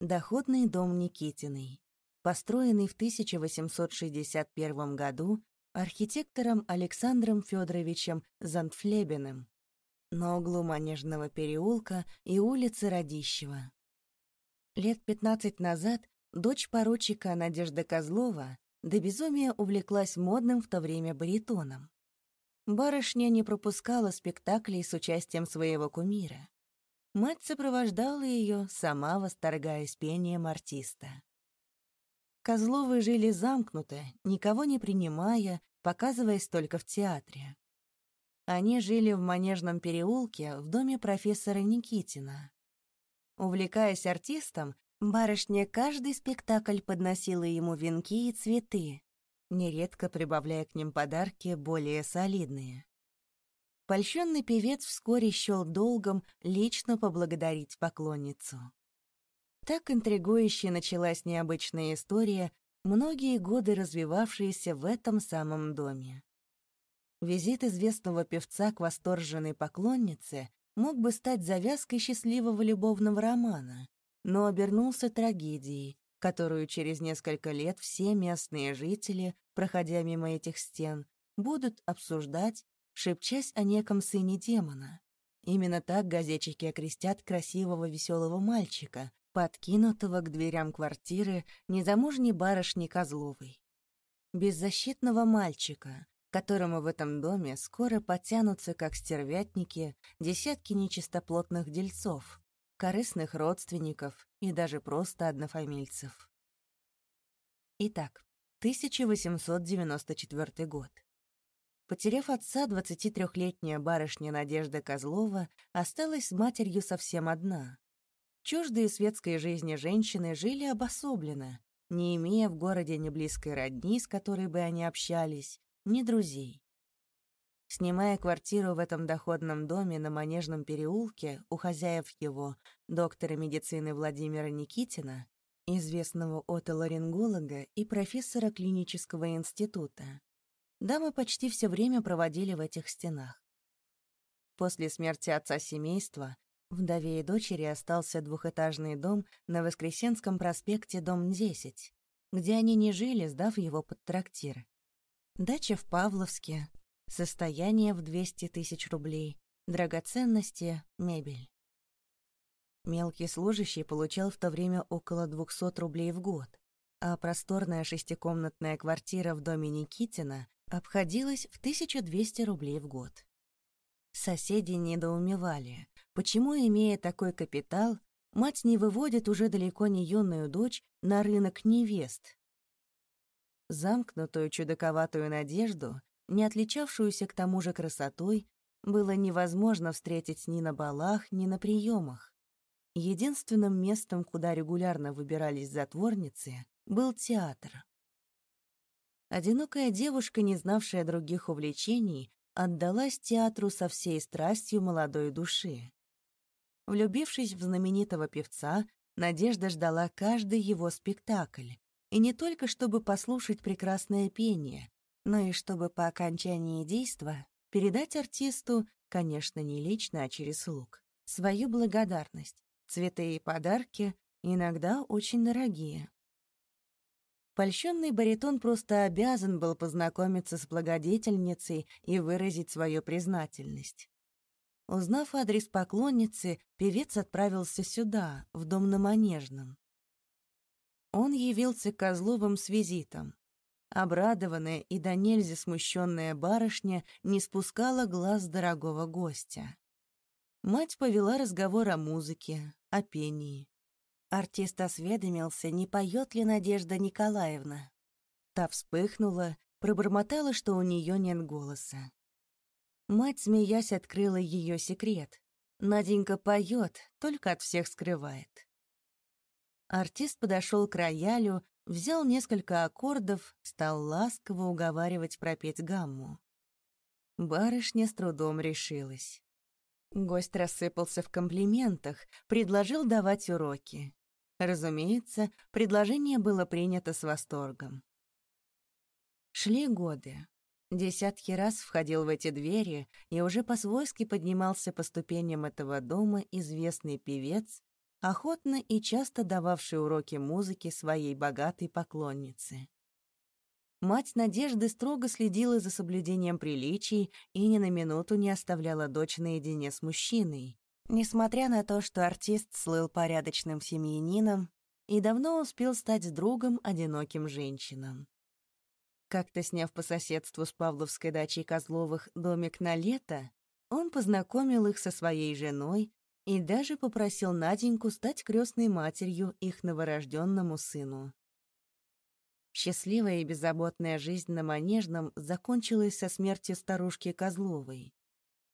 Доходный дом Никитиной, построенный в 1861 году архитектором Александром Федоровичем Зантфлебеным на углу Манежного переулка и улицы Радищева. Лет 15 назад дочь поручика Надежда Козлова до безумия увлеклась модным в то время баритоном. Барышня не пропускала спектаклей с участием своего кумира. Мать сопровождала ее, сама восторгаясь пением артиста. Козловы жили замкнуто, никого не принимая, показываясь только в театре. Они жили в Манежном переулке в доме профессора Никитина. Увлекаясь артистом, барышня каждый спектакль подносила ему венки и цветы, нередко прибавляя к ним подарки более солидные. Польщенный певец вскоре счел долгом лично поблагодарить поклонницу. Так интригующе началась необычная история, многие годы развивавшаяся в этом самом доме. Визит известного певца к восторженной поклоннице мог бы стать завязкой счастливого любовного романа, но обернулся трагедией, которую через несколько лет все местные жители, проходя мимо этих стен, будут обсуждать, шепчась о неком сыне демона. Именно так газетчики окрестят красивого веселого мальчика, подкинутого к дверям квартиры незамужней барышни Козловой. Беззащитного мальчика, которому в этом доме скоро потянутся, как стервятники, десятки нечистоплотных дельцов, корыстных родственников и даже просто однофамильцев. Итак, 1894 год. Потеряв отца, 23-летняя барышня Надежда Козлова осталась с матерью совсем одна. Чуждые светской жизни женщины жили обособленно, не имея в городе ни близкой родни, с которой бы они общались, ни друзей. Снимая квартиру в этом доходном доме на Манежном переулке у хозяев его, доктора медицины Владимира Никитина, известного отоларинголога и профессора клинического института, дамы почти все время проводили в этих стенах. После смерти отца семейства вдове и дочери остался двухэтажный дом на Воскресенском проспекте, дом 10, где они не жили, сдав его под трактир. Дача в Павловске, состояние в 200 тысяч рублей, драгоценности, мебель. Мелкий служащий получал в то время около 200 рублей в год, а просторная шестикомнатная квартира в доме Никитина обходилась в 1200 рублей в год. Соседи недоумевали, почему, имея такой капитал, мать не выводит уже далеко не юную дочь на рынок невест, Замкнутую чудаковатую надежду, не отличавшуюся к тому же красотой, было невозможно встретить ни на балах, ни на приемах. Единственным местом, куда регулярно выбирались затворницы, был театр. Одинокая девушка, не знавшая других увлечений, отдалась театру со всей страстью молодой души. Влюбившись в знаменитого певца, Надежда ждала каждый его спектакль, и не только чтобы послушать прекрасное пение, но и чтобы по окончании действа передать артисту, конечно, не лично, а через слуг, свою благодарность, цветы и подарки, иногда очень дорогие. Польщенный баритон просто обязан был познакомиться с благодетельницей и выразить свою признательность. Узнав адрес поклонницы, певец отправился сюда, в дом на Манежном. Он явился Козловым с визитом. Обрадованная и до нельзя смущенная барышня не спускала глаз дорогого гостя. Мать повела разговор о музыке, о пении. Артист осведомился, не поет ли Надежда Николаевна. Та вспыхнула, пробормотала, что у нее нет голоса. Мать, смеясь, открыла ее секрет. Наденька поет, только от всех скрывает. Артист подошел к роялю, взял несколько аккордов, стал ласково уговаривать пропеть гамму. Барышня с трудом решилась. Гость рассыпался в комплиментах, предложил давать уроки. Разумеется, предложение было принято с восторгом. Шли годы. Десятки раз входил в эти двери и уже по-свойски поднимался по ступеням этого дома известный певец, охотно и часто дававший уроки музыки своей богатой поклоннице. Мать Надежды строго следила за соблюдением приличий и ни на минуту не оставляла дочь наедине с мужчиной, несмотря на то, что артист слыл порядочным семьянином и давно успел стать другом одиноким женщинам. Как-то сняв по соседству с Павловской дачей Козловых домик на лето, он познакомил их со своей женой и даже попросил Наденьку стать крестной матерью их новорожденному сыну. Счастливая и беззаботная жизнь на Манежном закончилась со смертью старушки Козловой.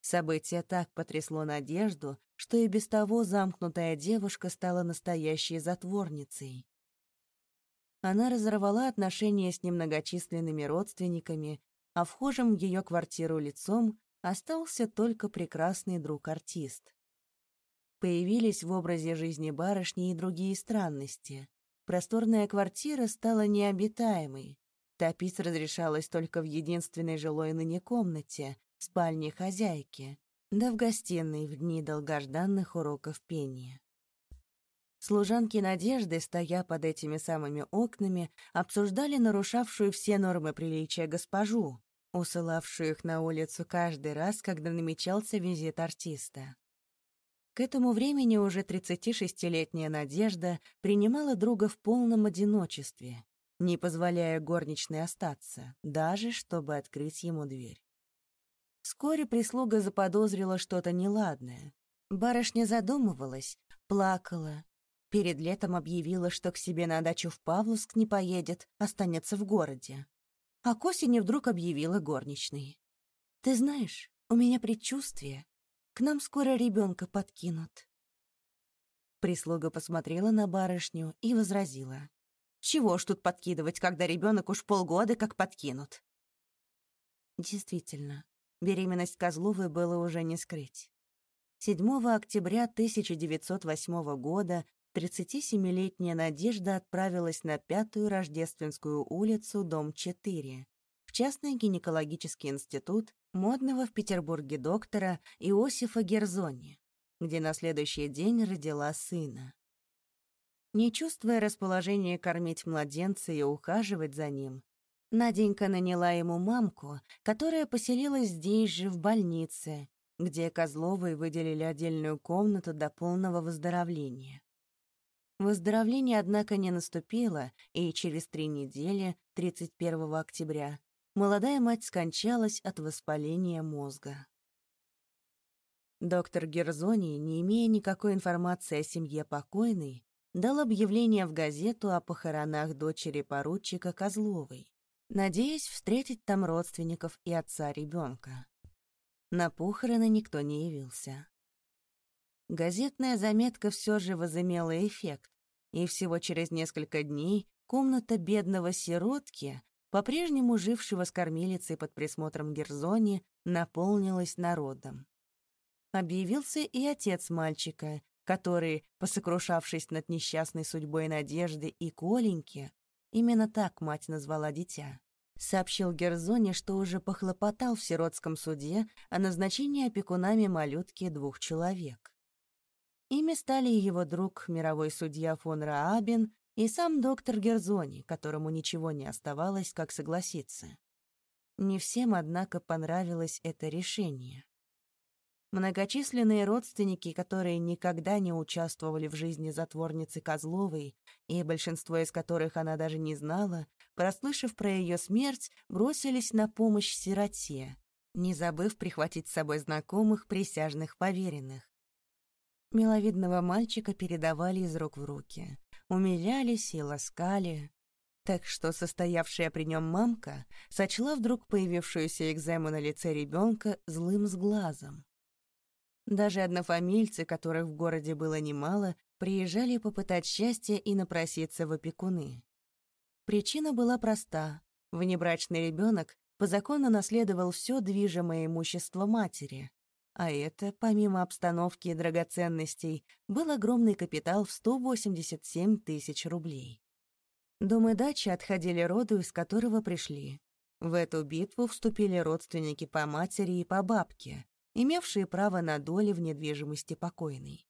Событие так потрясло Надежду, что и без того замкнутая девушка стала настоящей затворницей. Она разорвала отношения с немногочисленными родственниками, а вхожим в ее квартиру лицом остался только прекрасный друг-артист. Появились в образе жизни барышни и другие странности. Просторная квартира стала необитаемой. Топить разрешалось только в единственной жилой ныне комнате, спальне хозяйки, да в гостиной в дни долгожданных уроков пения. Служанки Надежды, стоя под этими самыми окнами, обсуждали нарушавшую все нормы приличия госпожу, усылавшую их на улицу каждый раз, когда намечался визит артиста. К этому времени уже 36-летняя Надежда принимала друга в полном одиночестве, не позволяя горничной остаться, даже чтобы открыть ему дверь. Вскоре прислуга заподозрила что-то неладное. Барышня задумывалась, плакала. Перед летом объявила, что к себе на дачу в Павловск не поедет, останется в городе. А к осени вдруг объявила горничной. «Ты знаешь, у меня предчувствие, к нам скоро ребенка подкинут. Прислуга посмотрела на барышню и возразила. Чего ж тут подкидывать, когда ребенок уж полгода как подкинут? Действительно, беременность Козловой было уже не скрыть. 7 октября 1908 года 37-летняя Надежда отправилась на Пятую Рождественскую улицу, дом 4, в частный гинекологический институт модного в Петербурге доктора Иосифа Герзони, где на следующий день родила сына. Не чувствуя расположения кормить младенца и ухаживать за ним, Наденька наняла ему мамку, которая поселилась здесь же, в больнице, где Козловой выделили отдельную комнату до полного выздоровления. Выздоровление, однако, не наступило, и через три недели, 31 октября, молодая мать скончалась от воспаления мозга. Доктор Герзони, не имея никакой информации о семье покойной, дал объявление в газету о похоронах дочери поручика Козловой, надеясь встретить там родственников и отца ребенка. На похороны никто не явился. Газетная заметка все же возымела эффект, и всего через несколько дней комната бедного сиротки по-прежнему жившего с кормилицей под присмотром Герзони, наполнилась народом. Объявился и отец мальчика, который, посокрушавшись над несчастной судьбой Надежды и Коленьки, именно так мать назвала дитя, сообщил Герзоне, что уже похлопотал в сиротском суде о назначении опекунами малютки двух человек. Ими стали его друг, мировой судья фон Раабин и сам доктор Герзони, которому ничего не оставалось, как согласиться. Не всем, однако, понравилось это решение. Многочисленные родственники, которые никогда не участвовали в жизни затворницы Козловой, и большинство из которых она даже не знала, прослышав про ее смерть, бросились на помощь сироте, не забыв прихватить с собой знакомых присяжных поверенных. Миловидного мальчика передавали из рук в руки умилялись и ласкали. Так что состоявшая при нем мамка сочла вдруг появившуюся экзему на лице ребенка злым сглазом. Даже однофамильцы, которых в городе было немало, приезжали попытать счастья и напроситься в опекуны. Причина была проста. Внебрачный ребенок по закону наследовал все движимое имущество матери, а это, помимо обстановки и драгоценностей, был огромный капитал в 187 тысяч рублей. Дом и дача отходили роду, из которого пришли. В эту битву вступили родственники по матери и по бабке, имевшие право на доли в недвижимости покойной.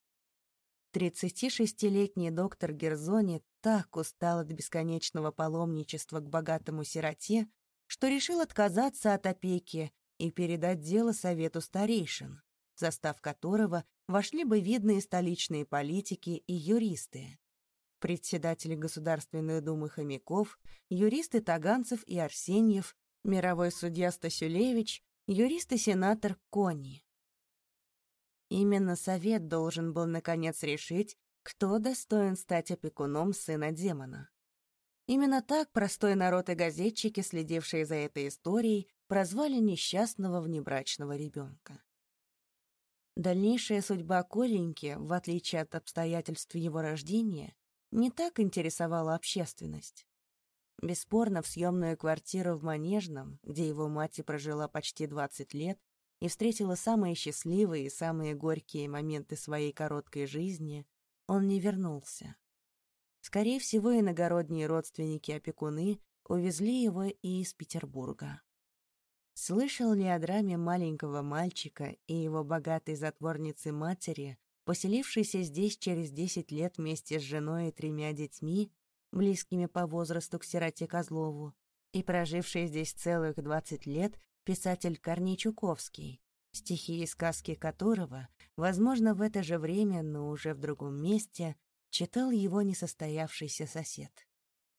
36-летний доктор Герзони так устал от бесконечного паломничества к богатому сироте, что решил отказаться от опеки и передать дело совету старейшин, в состав которого вошли бы видные столичные политики и юристы. Председатели Государственной Думы Хомяков, юристы Таганцев и Арсеньев, мировой судья Стасюлевич, юрист и сенатор Кони. Именно совет должен был наконец решить, кто достоин стать опекуном сына демона. Именно так простой народ и газетчики, следившие за этой историей, прозвали несчастного внебрачного ребенка. Дальнейшая судьба Коленьки, в отличие от обстоятельств его рождения, не так интересовала общественность. Бесспорно, в съемную квартиру в Манежном, где его мать и прожила почти 20 лет и встретила самые счастливые и самые горькие моменты своей короткой жизни, он не вернулся. Скорее всего, иногородние родственники-опекуны увезли его и из Петербурга. Слышал ли о драме маленького мальчика и его богатой затворницы матери, поселившейся здесь через десять лет вместе с женой и тремя детьми, близкими по возрасту к сироте Козлову, и проживший здесь целых двадцать лет писатель Корней Чуковский, стихи и сказки которого, возможно, в это же время, но уже в другом месте, читал его несостоявшийся сосед.